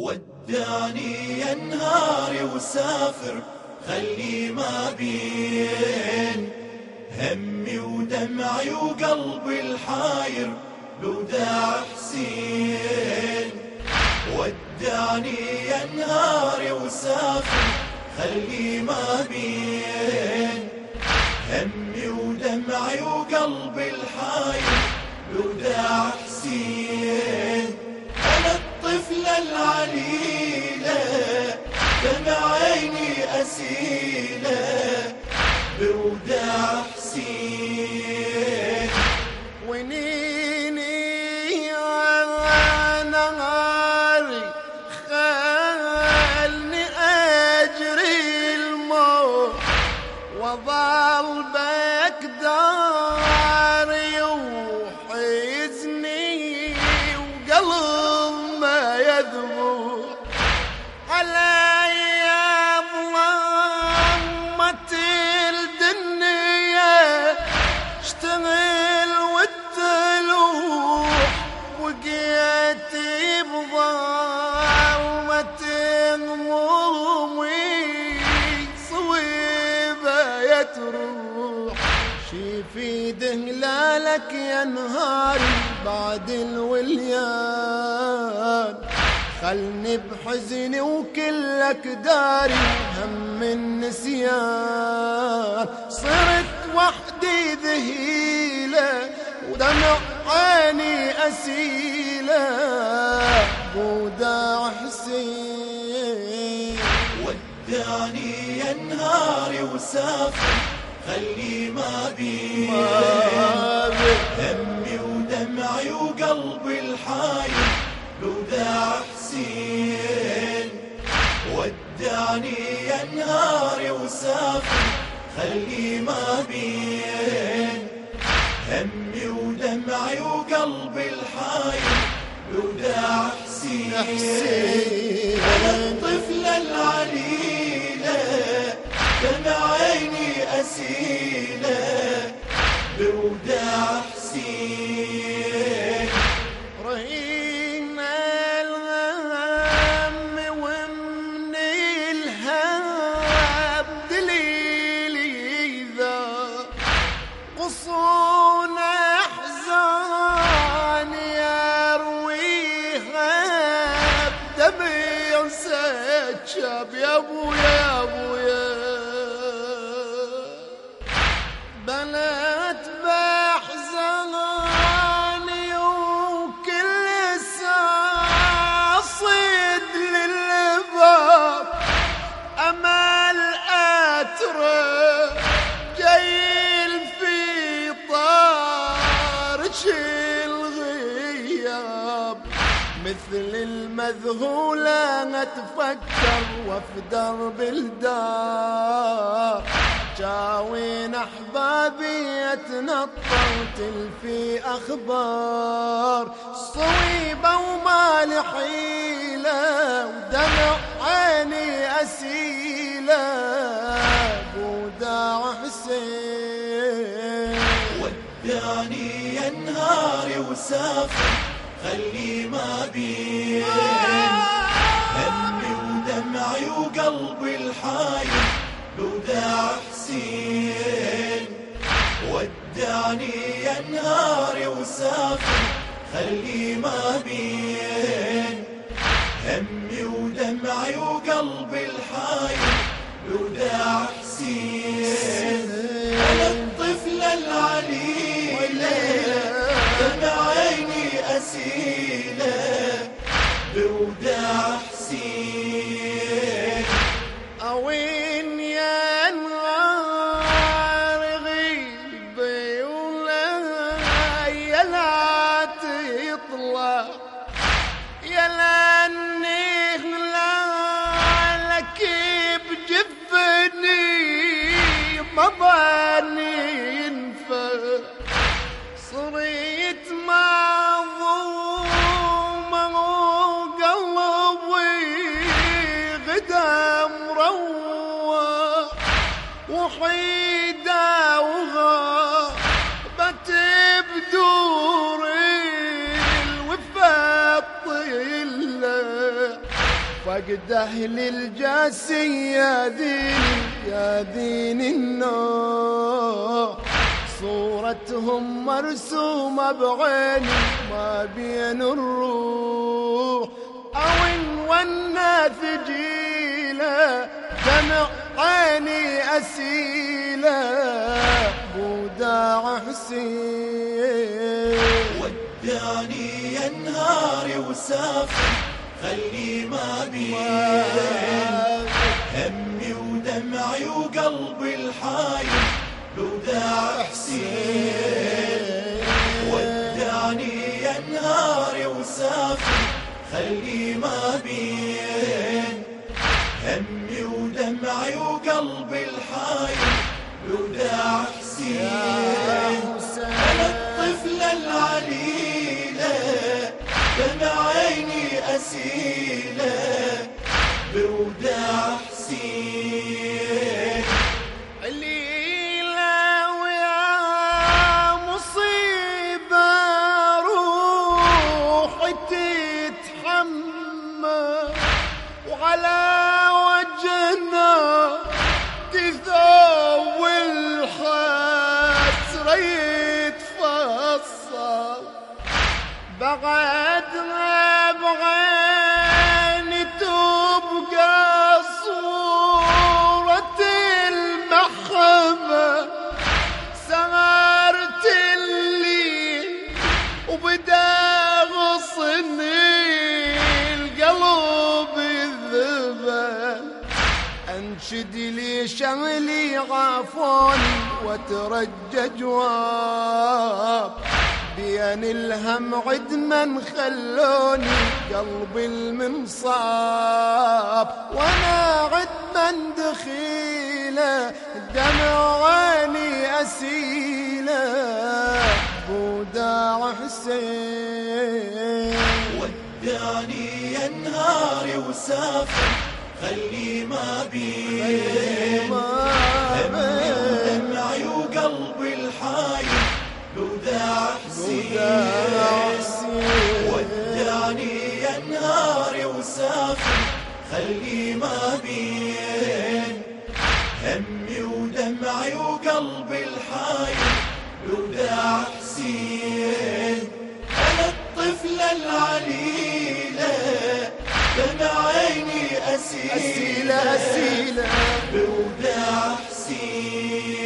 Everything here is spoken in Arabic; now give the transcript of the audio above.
ودعني يا نهاري وسافر خلي ما بين همي ودمعي وقلبي الحاير بوداع حسين. ودعني يا نهاري وسافر خلي ما بين همي ودمعي وقلبي الحاير بوداع حسين. أنا العليلة دمع عيني أسيلة بوداع حسين ونيني همومي صويبة يتروح. شي في دهلالك يا نهاري بعد الوليان. خلني بحزني وكلك داري هم النسيان صرت وحدي ذهيلة ودمع عيني أسيلة. حسين ودعني يا نهاري وسافر خلي ما بين همي ودمعي وقلبي الحاير بوداع حسين. ودعني يا نهاري وسافر خلي ما بين. همي ودمعي وقلبي الحاير بوداع حسين. أنا الطفلة العليلة دمع عيني أسيلة بوداع حسين سكب يا ابويا يا ابويا المذهولة أتفكر وفي درب الدار جاوين أحبابي أتنطر تلفي أخبار. صويبة وما حيلة ودمع عيني أسيلة. بوداع حسين. ودعني يا نهاري وسافر خلي ما بين وقلبي الحاير بوداع حسين. ودعني يا نهاري وسافر خلي ما بين. همي ودمعي وقلبي الحاير بوداع حسين. ما ظني ينفع صريت معظومة قلبي غدا مروح وحيدة وغابت بدور الوفا الطيلة. فقد أهل الجاسي يا دين يا دين النوح صورتهم مرسومة بعيني ما بين الروح. أو إن ونا ثجيلة دمع عيني أسيلة بوداع حسين. ودعني يا نهاري وسافر خلي ما بين حسين ودعني يا نهاري وسافر خلي ما بين. همي ودمعي وقلبي الحايل بوداع حسين. أنا الطفلة العليلة دمع عيني أسيلة وعلى وجهنا تثوي الحسرة يتفصل. بعدها بعيني انشد لي شغلي غافوني وترجى جواب بين الهم عدما خلوني قلبي المنصاب. وأنا عدما دخيله دمع عيني أسيله. بوداع حسين. وداني يا نهاري وسافر خلي ما بين همي ودمعي وقلبي الحايل. بوداع حسين وداني يا نهاري وسافر خلي ما بين همي ودمعي وقلبي الحايل. بوداع حسين أنا الطفلة العليلة أسيلة أسيلة أسيلة بوداع حسين.